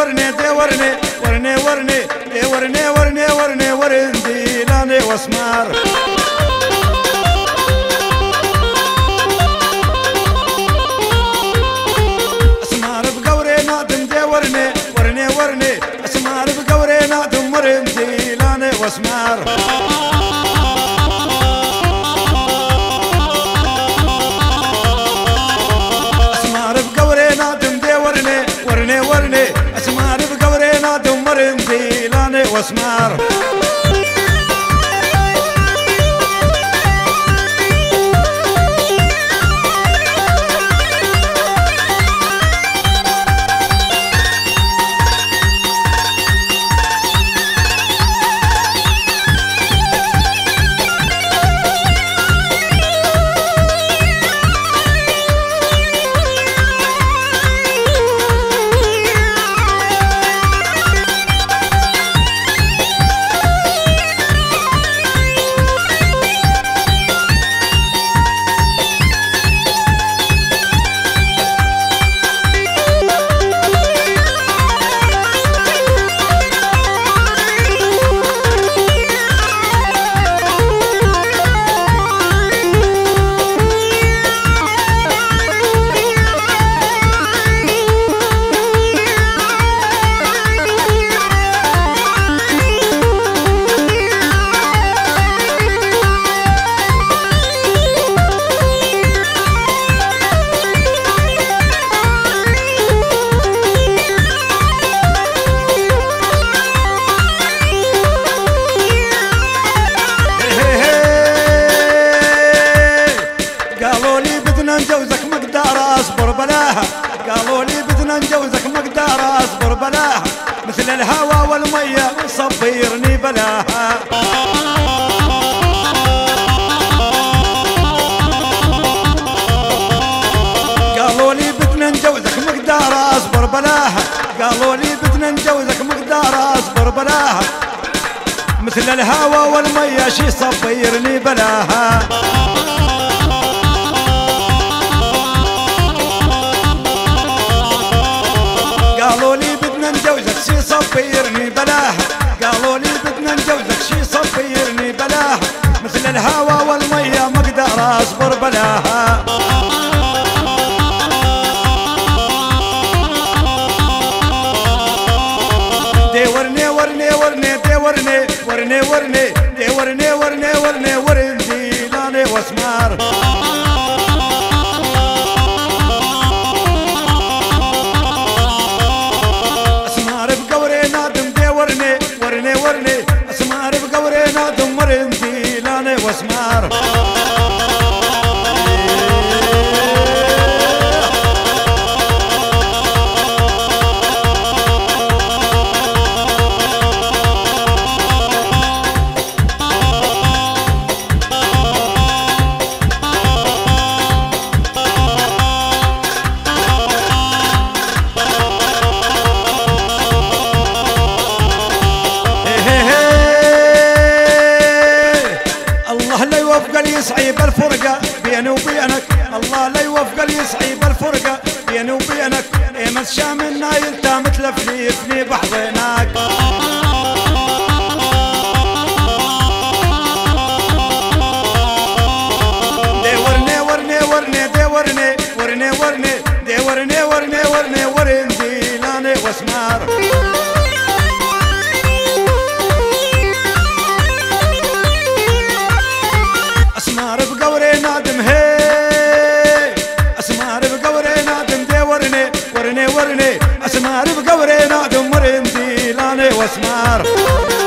ورني ورني ورني اي ورني ورني ورني ورندي لاني واسمار اسمار بقوري نادم دي ورني ورني ورني اسمار بقوري نادم ورندي لاني واسمار لاني مثل الهوى والمية صبيرني بلاها قالوا لي بدنا نجوزك مقدار أصبر بلاها قالوا لي بدنا نجوزك مقدار أصبر بلاها مثل الهوى والمية شي صبيرني بلاها صبيرني بلاها قالوا لي بدنا نجوزك شي صبيرني بلاها مثل الهوى والمية ما أقدر أصبر بلاها دي ورني ورني ورني ورني ورني ورني. ورني ورندي واسمار. يصعب الفرقة بيني وبينك الله لا يوفق يصعب الفرقة بيني وبينك إيه ما تشام النايل انت متلفلفني بحضنك دي ورني ورني ورني دي ورني ورني ورني دي ورني ورني ورني لاني واسمار ورني